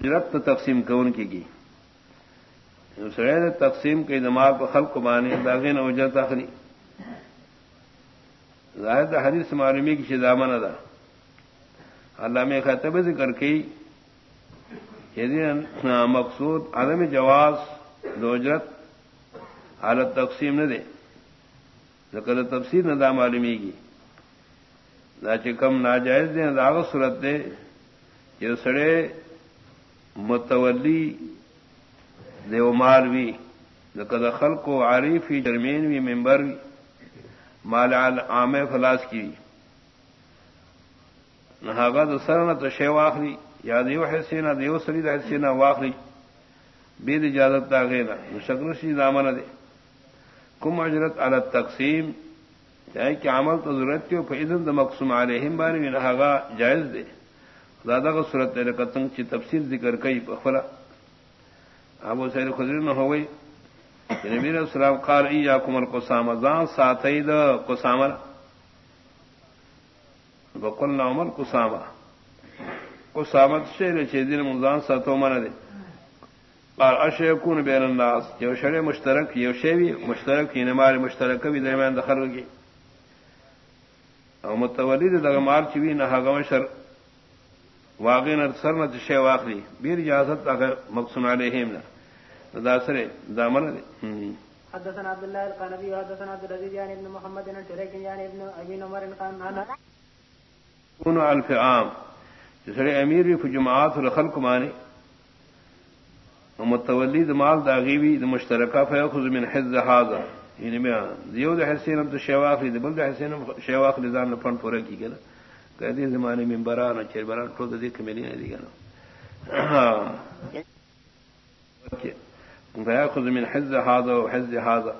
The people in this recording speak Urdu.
اجرت تقسیم کون کی. گی سڑے تقسیم کے دماغ کو خلق کو مانے داغین اجرت آخری ظاہر حدیث معلومی کی شدامن ادا اللہ میں خطب ذکر کی مقصود عدم جواز دوجرت حالت تقسیم نہ دے. نقل تفصیل نہ دا معلومی کی. نہ چکم ناجائز دے داغ صورت دے یہ سڑے متولی دیو مال وی نقد خلق کو عارفی جرمین وی ممبر وی، مال عام فلاس کی نہ سر نہ تو شے واخری یا دیو حصے نہ دیو سری حصے نہ واخری بید اجازت دا گئے نا شکل سی دامن دے کم اجرت علی تقسیم یعنی چاہے کہ عمل تو ضرورت کی فیضن تو مقصوم علیہم بانی بھی نہاگا جائز دے دادا کو صورت تیرے قتنگ چی تفصیل ذکر کئی بخلا ابو سید خدری نہ ہو گئی نبی علیہ السلام قال ایاکم القسامہ زان ساتھی دا قسامہ بقلنا عمر قسامہ قسامت شیر چھ دن مزان ساتھو من دے قال اشیکون بین الناس یو شر مشترک، یو شیوی مشترک یعنی کی نمار مشترک بھی درمیان دخل گئی او متولید دا مار چوی نہ ہگم شر واقع نہ سر نہ شے واخلی بیر اجازت اگر مقصود علیہم نہ۔ داسر دامن حدثنا عبد الله القنبي وحدثنا عبد العزيز يعني ابن محمد بن شريك يعني ابن ابي عمر قال انا كون الف عام۔ جسرے امیر بھی جماعت الخلق مانی متولد مال داغیبی مشترکہ فیخذ من حز هذا یعنی میں دیو دے حسین تو شیواخ دی بل دے حسین شیواخ لزان فن پورا کی گنا کہتے زمانے میں بران چر بران تو دے کہ ملی نہیں دی گنا فيأخذ من حز هذا وحز هذا.